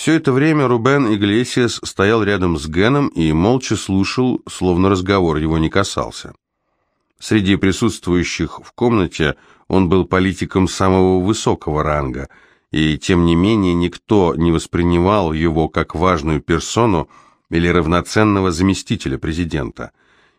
Все это время Рубен Иглесиас стоял рядом с Геном и молча слушал, словно разговор его не касался. Среди присутствующих в комнате он был политиком самого высокого ранга, и тем не менее никто не воспринимал его как важную персону или равноценного заместителя президента.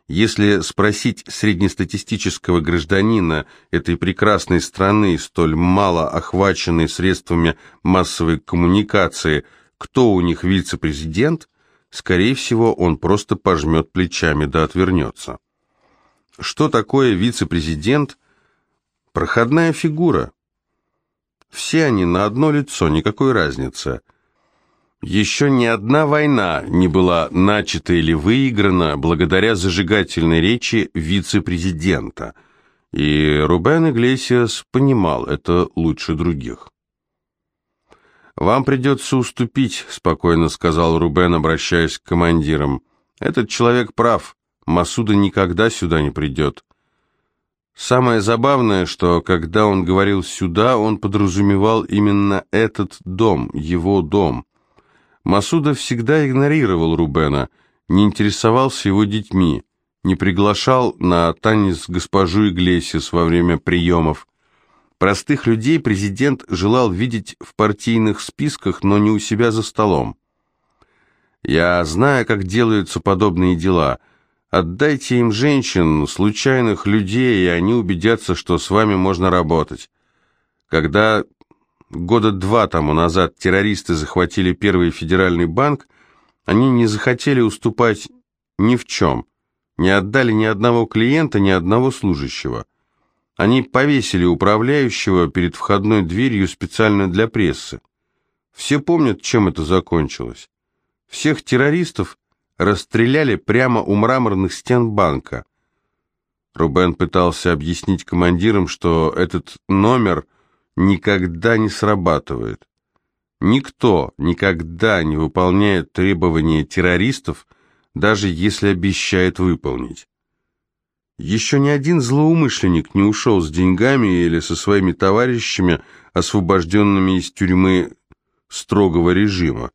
Если спросить среднестатистического гражданина этой прекрасной страны, столь мало охваченной средствами массовой коммуникации, кто у них вице-президент, скорее всего, он просто пожмет плечами да отвернется. Что такое вице-президент? Проходная фигура. Все они на одно лицо, никакой разницы – еще ни одна война не была начата или выиграна благодаря зажигательной речи вице-президента, и Рубен Иглесиас понимал это лучше других. «Вам придется уступить», — спокойно сказал Рубен, обращаясь к командирам. «Этот человек прав, Масуда никогда сюда не придет». Самое забавное, что когда он говорил «сюда», он подразумевал именно этот дом, его дом — Масуда всегда игнорировал Рубена, не интересовался его детьми, не приглашал на танец госпожу Иглесиас во время приемов. Простых людей президент желал видеть в партийных списках, но не у себя за столом. «Я знаю, как делаются подобные дела. Отдайте им женщин, случайных людей, и они убедятся, что с вами можно работать. Когда года два тому назад террористы захватили первый федеральный банк, они не захотели уступать ни в чем, не отдали ни одного клиента, ни одного служащего. Они повесили управляющего перед входной дверью специально для прессы. Все помнят, чем это закончилось. Всех террористов расстреляли прямо у мраморных стен банка. Рубен пытался объяснить командирам, что этот номер – никогда не срабатывает. Никто никогда не выполняет требования террористов, даже если обещает выполнить. Еще ни один злоумышленник не ушел с деньгами или со своими товарищами, освобожденными из тюрьмы строгого режима.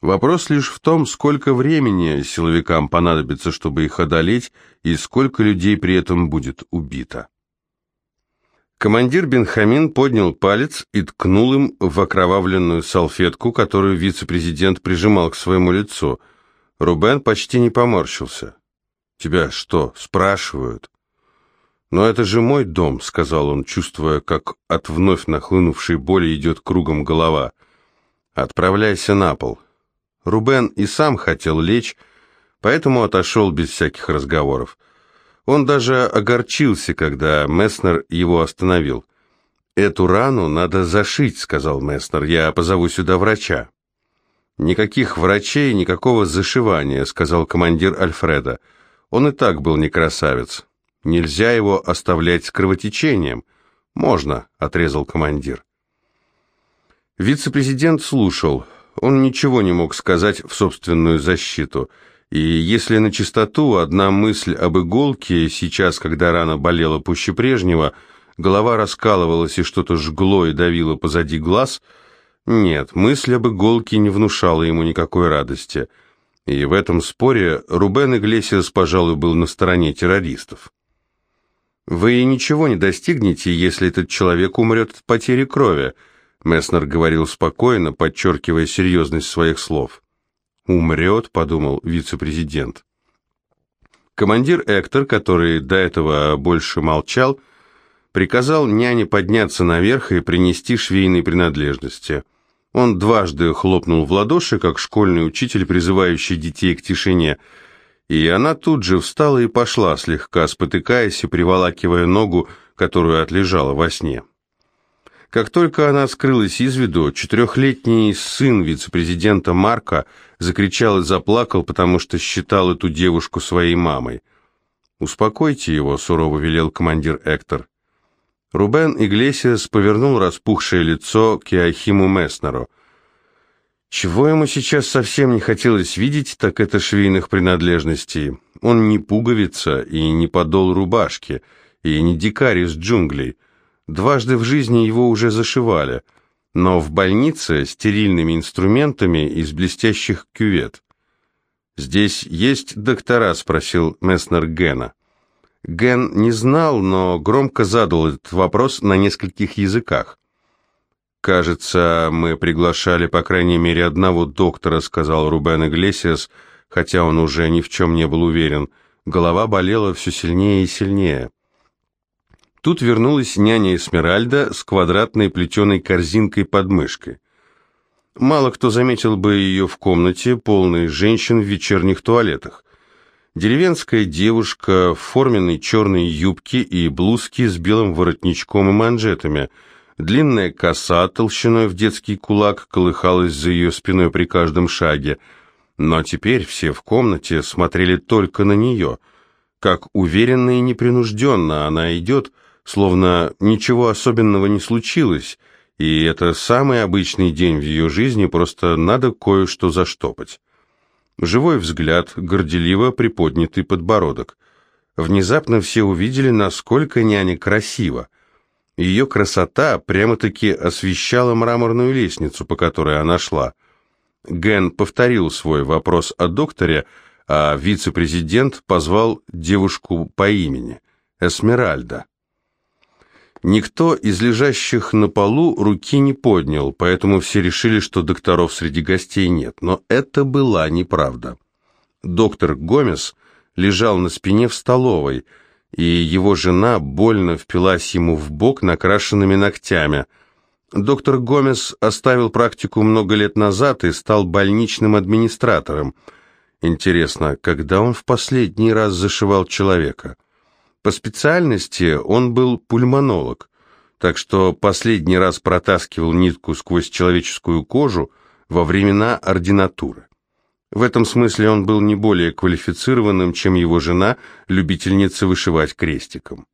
Вопрос лишь в том, сколько времени силовикам понадобится, чтобы их одолеть, и сколько людей при этом будет убито. Командир Бенхамин поднял палец и ткнул им в окровавленную салфетку, которую вице-президент прижимал к своему лицу. Рубен почти не поморщился. «Тебя что, спрашивают?» «Но это же мой дом», — сказал он, чувствуя, как от вновь нахлынувшей боли идет кругом голова. «Отправляйся на пол». Рубен и сам хотел лечь, поэтому отошел без всяких разговоров. Он даже огорчился, когда Месснер его остановил. «Эту рану надо зашить», — сказал Месснер. «Я позову сюда врача». «Никаких врачей, никакого зашивания», — сказал командир Альфреда. «Он и так был не красавец. Нельзя его оставлять с кровотечением». «Можно», — отрезал командир. Вице-президент слушал. Он ничего не мог сказать в собственную защиту — и если на чистоту, одна мысль об иголке, сейчас, когда рана болела пуще прежнего, голова раскалывалась и что-то жгло и давило позади глаз, нет, мысль об иголке не внушала ему никакой радости. И в этом споре Рубен Иглесиас, пожалуй, был на стороне террористов. «Вы ничего не достигнете, если этот человек умрет от потери крови», Месснер говорил спокойно, подчеркивая серьезность своих слов. «Умрет», — подумал вице-президент. Командир Эктор, который до этого больше молчал, приказал няне подняться наверх и принести швейные принадлежности. Он дважды хлопнул в ладоши, как школьный учитель, призывающий детей к тишине, и она тут же встала и пошла, слегка спотыкаясь и приволакивая ногу, которую отлежала во сне. Как только она скрылась из виду, четырехлетний сын вице-президента Марка закричал и заплакал, потому что считал эту девушку своей мамой. «Успокойте его», — сурово велел командир Эктор. Рубен Иглесиас повернул распухшее лицо к Иохиму Месснеру. Чего ему сейчас совсем не хотелось видеть, так это швейных принадлежностей. Он не пуговица и не подол рубашки, и не дикарь из джунглей. Дважды в жизни его уже зашивали. но в больнице стерильными инструментами из блестящих кювет. «Здесь есть доктора?» – спросил Месснер Гена. Ген не знал, но громко задал этот вопрос на нескольких языках. «Кажется, мы приглашали по крайней мере одного доктора», — сказал Рубен Иглесиас, хотя он уже ни в чем не был уверен. Голова болела все сильнее и сильнее. Тут вернулась няня Эсмеральда с квадратной плетеной корзинкой под мышкой. Мало кто заметил бы ее в комнате, полной женщин в вечерних туалетах. Деревенская девушка в форменной черной юбке и блузке с белым воротничком и манжетами. Длинная коса толщиной в детский кулак колыхалась за ее спиной при каждом шаге. Но теперь все в комнате смотрели только на нее. Как уверенно и непринужденно она идет, — словно ничего особенного не случилось, и это самый обычный день в ее жизни, просто надо кое-что заштопать. Живой взгляд, горделиво приподнятый подбородок. Внезапно все увидели, насколько няня красива. Ее красота прямо-таки освещала мраморную лестницу, по которой она шла. Ген повторил свой вопрос о докторе, а вице-президент позвал девушку по имени – Эсмеральда. Никто из лежащих на полу руки не поднял, поэтому все решили, что докторов среди гостей нет. Но это была неправда. Доктор Гомес лежал на спине в столовой, и его жена больно впилась ему в бок накрашенными ногтями. Доктор Гомес оставил практику много лет назад и стал больничным администратором. Интересно, когда он в последний раз зашивал человека? По специальности он был пульмонолог, так что последний раз протаскивал нитку сквозь человеческую кожу во времена ординатуры. В этом смысле он был не более квалифицированным, чем его жена, любительница вышивать крестиком.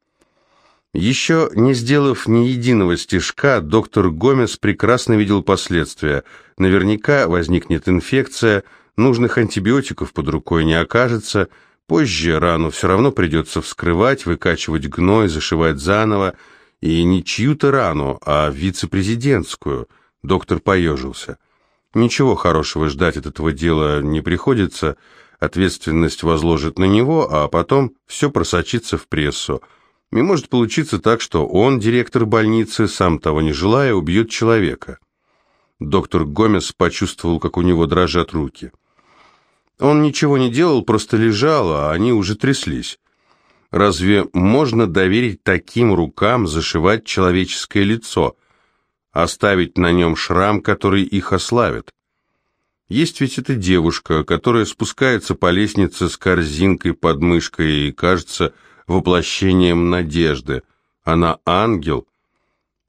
Еще не сделав ни единого стежка, доктор Гомес прекрасно видел последствия. Наверняка возникнет инфекция, нужных антибиотиков под рукой не окажется – Позже рану все равно придется вскрывать, выкачивать гной, зашивать заново, и не чью-то рану, а вице-президентскую. Доктор поежился. Ничего хорошего ждать от этого дела не приходится, ответственность возложит на него, а потом все просочится в прессу. И может получиться так, что он, директор больницы, сам того не желая, убьет человека. Доктор Гомес почувствовал, как у него дрожат руки. Он ничего не делал, просто лежал, а они уже тряслись. Разве можно доверить таким рукам зашивать человеческое лицо, оставить на нем шрам, который их ославит? Есть ведь эта девушка, которая спускается по лестнице с корзинкой под мышкой и кажется воплощением надежды. Она ангел.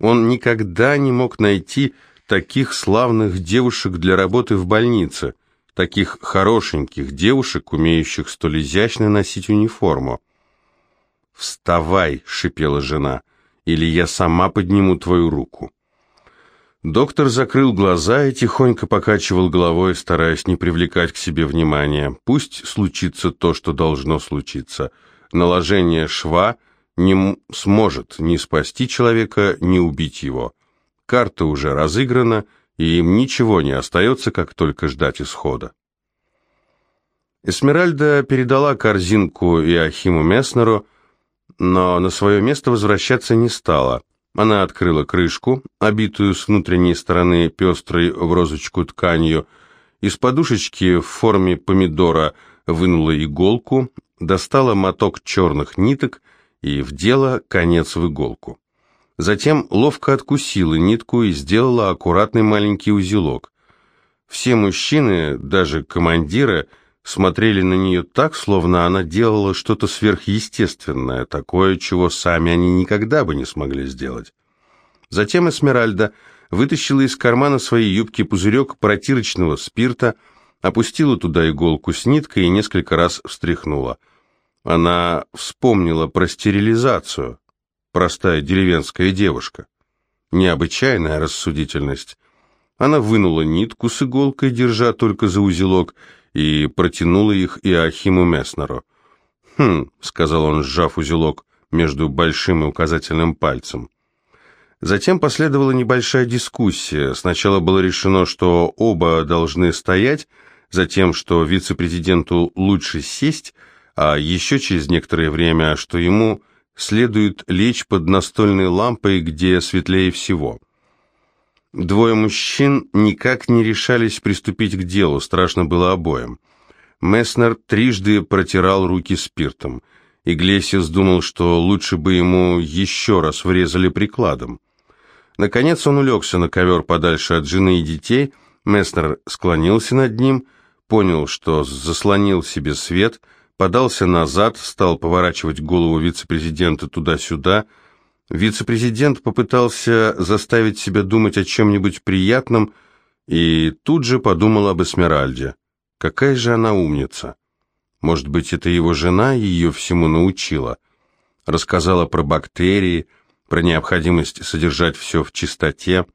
Он никогда не мог найти таких славных девушек для работы в больнице таких хорошеньких девушек, умеющих столь изящно носить униформу. «Вставай!» — шипела жена, — «или я сама подниму твою руку». Доктор закрыл глаза и тихонько покачивал головой, стараясь не привлекать к себе внимания. Пусть случится то, что должно случиться. Наложение шва не сможет ни спасти человека, ни убить его. Карта уже разыграна, и им ничего не остается, как только ждать исхода. Эсмеральда передала корзинку Иохиму Месснеру, но на свое место возвращаться не стала. Она открыла крышку, обитую с внутренней стороны пестрой в розочку тканью, из подушечки в форме помидора вынула иголку, достала моток черных ниток и вдела конец в иголку. Затем ловко откусила нитку и сделала аккуратный маленький узелок. Все мужчины, даже командиры, смотрели на нее так, словно она делала что-то сверхъестественное, такое, чего сами они никогда бы не смогли сделать. Затем Эсмеральда вытащила из кармана своей юбки пузырек протирочного спирта, опустила туда иголку с ниткой и несколько раз встряхнула. Она вспомнила про стерилизацию простая деревенская девушка. Необычайная рассудительность. Она вынула нитку с иголкой, держа только за узелок, и протянула их Иоахиму Месснеру. «Хм», — сказал он, сжав узелок между большим и указательным пальцем. Затем последовала небольшая дискуссия. Сначала было решено, что оба должны стоять, затем, что вице-президенту лучше сесть, а еще через некоторое время, что ему следует лечь под настольной лампой, где светлее всего. Двое мужчин никак не решались приступить к делу, страшно было обоим. Месснер трижды протирал руки спиртом. Иглесиас думал, что лучше бы ему еще раз врезали прикладом. Наконец он улегся на ковер подальше от жены и детей, Месснер склонился над ним, понял, что заслонил себе свет, подался назад, стал поворачивать голову вице-президента туда-сюда. Вице-президент попытался заставить себя думать о чем-нибудь приятном и тут же подумал об Эсмеральде. Какая же она умница! Может быть, это его жена ее всему научила? Рассказала про бактерии, про необходимость содержать все в чистоте.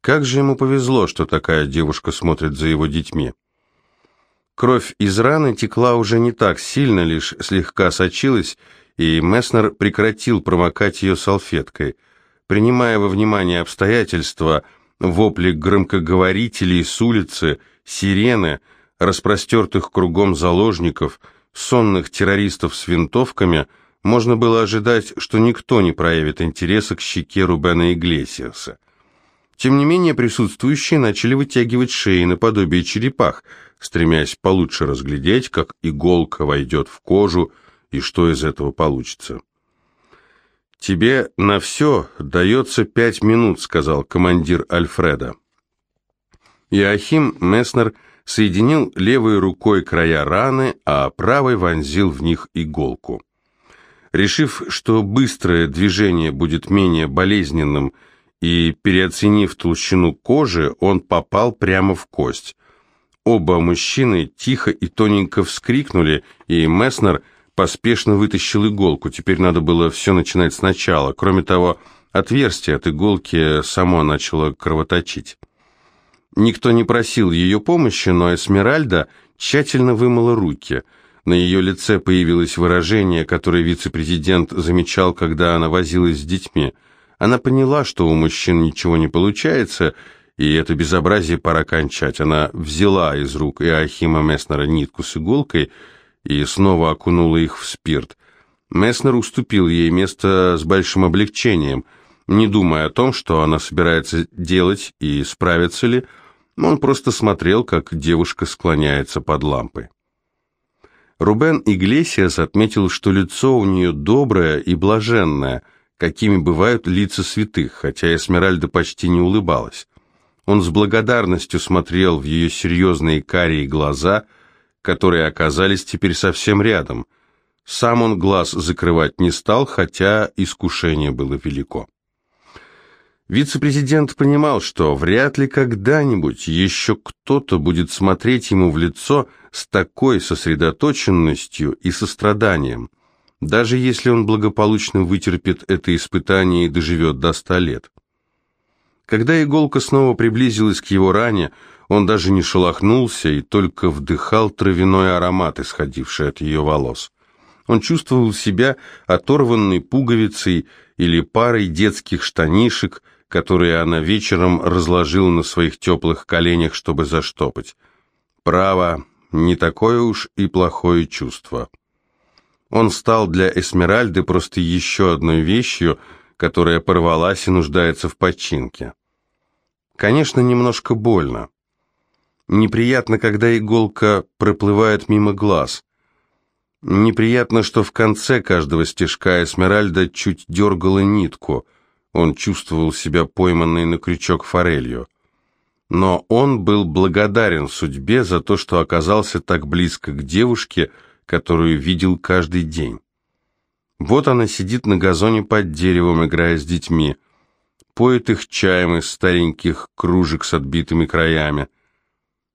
Как же ему повезло, что такая девушка смотрит за его детьми. Кровь из раны текла уже не так сильно, лишь слегка сочилась, и Месснер прекратил промокать ее салфеткой. Принимая во внимание обстоятельства, вопли громкоговорителей с улицы, сирены – распростертых кругом заложников, сонных террористов с винтовками, можно было ожидать, что никто не проявит интереса к щеке Рубена Иглесиаса. Тем не менее, присутствующие начали вытягивать шеи наподобие черепах, стремясь получше разглядеть, как иголка войдет в кожу и что из этого получится. «Тебе на все дается пять минут», — сказал командир Альфреда. Иохим Месснер соединил левой рукой края раны, а правой вонзил в них иголку. Решив, что быстрое движение будет менее болезненным, и переоценив толщину кожи, он попал прямо в кость. Оба мужчины тихо и тоненько вскрикнули, и Месснер поспешно вытащил иголку. Теперь надо было все начинать сначала. Кроме того, отверстие от иголки само начало кровоточить. Никто не просил ее помощи, но Эсмеральда тщательно вымыла руки. На ее лице появилось выражение, которое вице-президент замечал, когда она возилась с детьми. Она поняла, что у мужчин ничего не получается, и это безобразие пора кончать. Она взяла из рук Иохима Месснера нитку с иголкой и снова окунула их в спирт. Месснер уступил ей место с большим облегчением, не думая о том, что она собирается делать и справится ли, он просто смотрел, как девушка склоняется под лампой. Рубен Иглесиас отметил, что лицо у нее доброе и блаженное, какими бывают лица святых, хотя Эсмеральда почти не улыбалась. Он с благодарностью смотрел в ее серьезные карие глаза, которые оказались теперь совсем рядом. Сам он глаз закрывать не стал, хотя искушение было велико. Вице-президент понимал, что вряд ли когда-нибудь еще кто-то будет смотреть ему в лицо с такой сосредоточенностью и состраданием, даже если он благополучно вытерпит это испытание и доживет до ста лет. Когда иголка снова приблизилась к его ране, он даже не шелохнулся и только вдыхал травяной аромат, исходивший от ее волос. Он чувствовал себя оторванной пуговицей или парой детских штанишек – которые она вечером разложила на своих теплых коленях, чтобы заштопать. Право, не такое уж и плохое чувство. Он стал для Эсмеральды просто еще одной вещью, которая порвалась и нуждается в починке. Конечно, немножко больно. Неприятно, когда иголка проплывает мимо глаз. Неприятно, что в конце каждого стежка Эсмеральда чуть дергала нитку – он чувствовал себя пойманной на крючок форелью. Но он был благодарен судьбе за то, что оказался так близко к девушке, которую видел каждый день. Вот она сидит на газоне под деревом, играя с детьми, поет их чаем из стареньких кружек с отбитыми краями.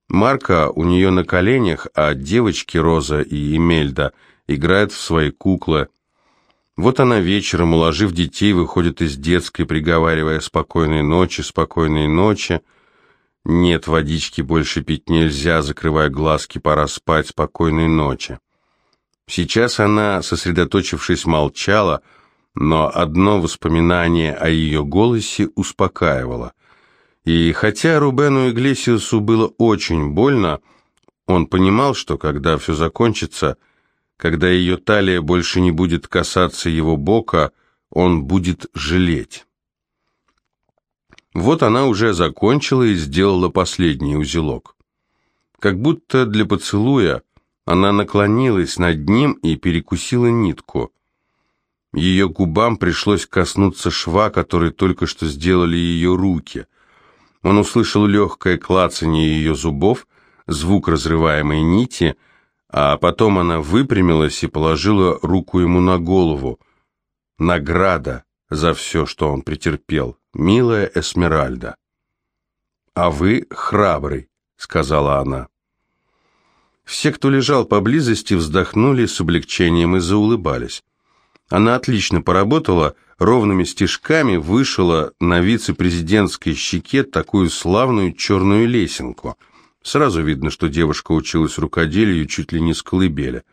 Марка у нее на коленях, а девочки Роза и Эмельда играют в свои куклы – вот она вечером, уложив детей, выходит из детской, приговаривая «спокойной ночи, спокойной ночи». «Нет, водички больше пить нельзя, закрывая глазки, пора спать, спокойной ночи». Сейчас она, сосредоточившись, молчала, но одно воспоминание о ее голосе успокаивало. И хотя Рубену Иглесиусу было очень больно, он понимал, что когда все закончится, когда ее талия больше не будет касаться его бока, он будет жалеть. Вот она уже закончила и сделала последний узелок. Как будто для поцелуя она наклонилась над ним и перекусила нитку. Ее губам пришлось коснуться шва, который только что сделали ее руки. Он услышал легкое клацание ее зубов, звук разрываемой нити, а потом она выпрямилась и положила руку ему на голову. Награда за все, что он претерпел, милая Эсмеральда. «А вы храбрый», — сказала она. Все, кто лежал поблизости, вздохнули с облегчением и заулыбались. Она отлично поработала, ровными стежками вышила на вице-президентской щеке такую славную черную лесенку. Сразу видно, что девушка училась рукоделию чуть ли не с колыбели.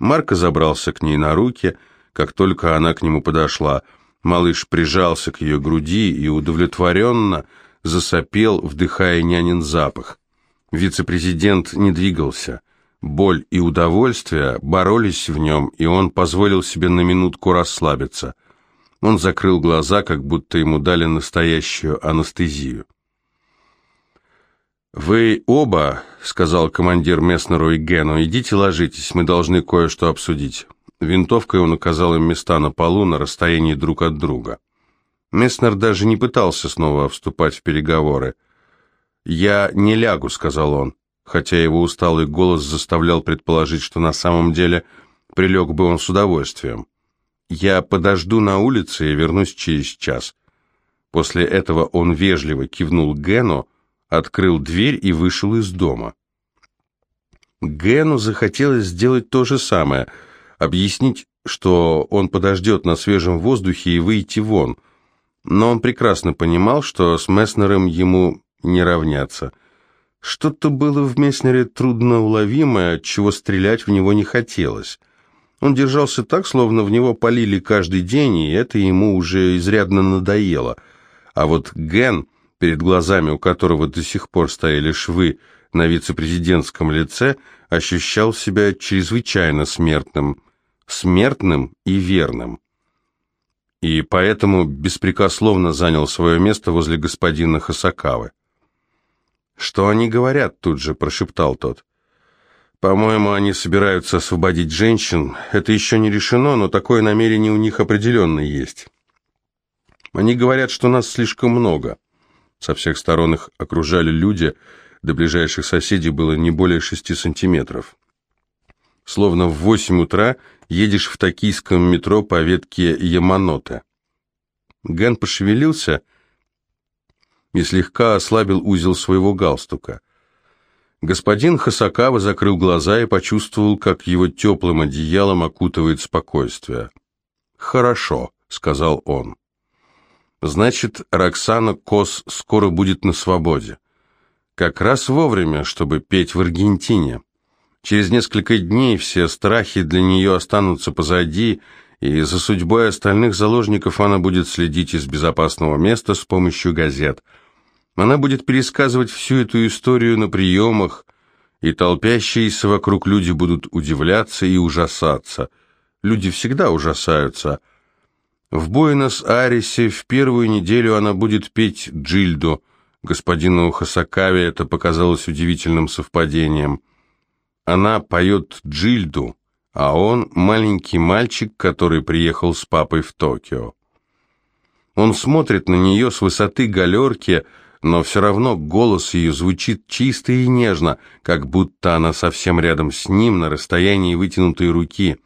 Марко забрался к ней на руки, как только она к нему подошла. Малыш прижался к ее груди и удовлетворенно засопел, вдыхая нянин запах. Вице-президент не двигался. Боль и удовольствие боролись в нем, и он позволил себе на минутку расслабиться. Он закрыл глаза, как будто ему дали настоящую анестезию. «Вы оба, — сказал командир Месснеру и Гену, — идите ложитесь, мы должны кое-что обсудить». Винтовкой он указал им места на полу на расстоянии друг от друга. Месснер даже не пытался снова вступать в переговоры. «Я не лягу», — сказал он хотя его усталый голос заставлял предположить, что на самом деле прилег бы он с удовольствием. «Я подожду на улице и вернусь через час». После этого он вежливо кивнул Гену, открыл дверь и вышел из дома. Гену захотелось сделать то же самое, объяснить, что он подождет на свежем воздухе и выйти вон, но он прекрасно понимал, что с Месснером ему не равняться – что-то было в Месснере трудноуловимое, от чего стрелять в него не хотелось. Он держался так, словно в него полили каждый день, и это ему уже изрядно надоело. А вот Ген, перед глазами у которого до сих пор стояли швы на вице-президентском лице, ощущал себя чрезвычайно смертным. Смертным и верным. И поэтому беспрекословно занял свое место возле господина Хасакавы. «Что они говорят?» — тут же прошептал тот. «По-моему, они собираются освободить женщин. Это еще не решено, но такое намерение у них определенно есть. Они говорят, что нас слишком много. Со всех сторон их окружали люди, до ближайших соседей было не более шести сантиметров. Словно в восемь утра едешь в токийском метро по ветке Яманоте. Ген пошевелился и слегка ослабил узел своего галстука. Господин Хасакава закрыл глаза и почувствовал, как его теплым одеялом окутывает спокойствие. «Хорошо», — сказал он. «Значит, Роксана Кос скоро будет на свободе. Как раз вовремя, чтобы петь в Аргентине. Через несколько дней все страхи для нее останутся позади, и за судьбой остальных заложников она будет следить из безопасного места с помощью газет — она будет пересказывать всю эту историю на приемах, и толпящиеся вокруг люди будут удивляться и ужасаться. Люди всегда ужасаются. В Буэнос-Айресе в первую неделю она будет петь Джильду. Господину Хасакаве это показалось удивительным совпадением. Она поет Джильду, а он маленький мальчик, который приехал с папой в Токио. Он смотрит на нее с высоты галерки, но все равно голос ее звучит чисто и нежно, как будто она совсем рядом с ним, на расстоянии вытянутой руки.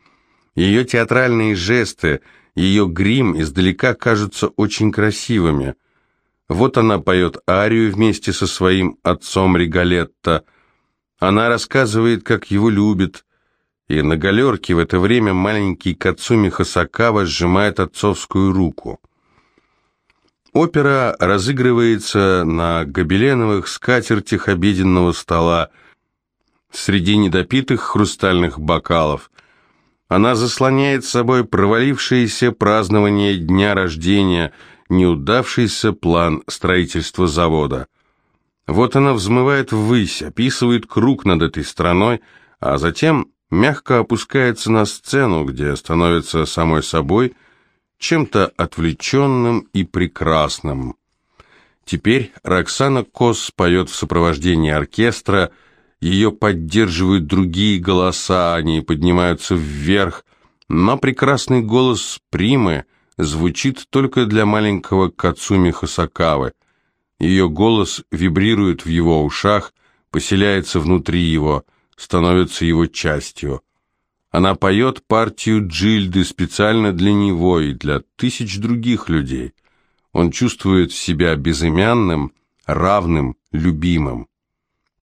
Ее театральные жесты, ее грим издалека кажутся очень красивыми. Вот она поет арию вместе со своим отцом Ригалетто. Она рассказывает, как его любит, и на галерке в это время маленький Кацуми Хасакава сжимает отцовскую руку. Опера разыгрывается на гобеленовых скатертях обеденного стола среди недопитых хрустальных бокалов. Она заслоняет собой провалившееся празднование дня рождения, неудавшийся план строительства завода. Вот она взмывает ввысь, описывает круг над этой страной, а затем мягко опускается на сцену, где становится самой собой чем-то отвлеченным и прекрасным. Теперь Роксана Кос поет в сопровождении оркестра, ее поддерживают другие голоса, они поднимаются вверх, но прекрасный голос Примы звучит только для маленького Кацуми Хасакавы. Ее голос вибрирует в его ушах, поселяется внутри его, становится его частью. Она поет партию Джильды специально для него и для тысяч других людей. Он чувствует себя безымянным, равным, любимым.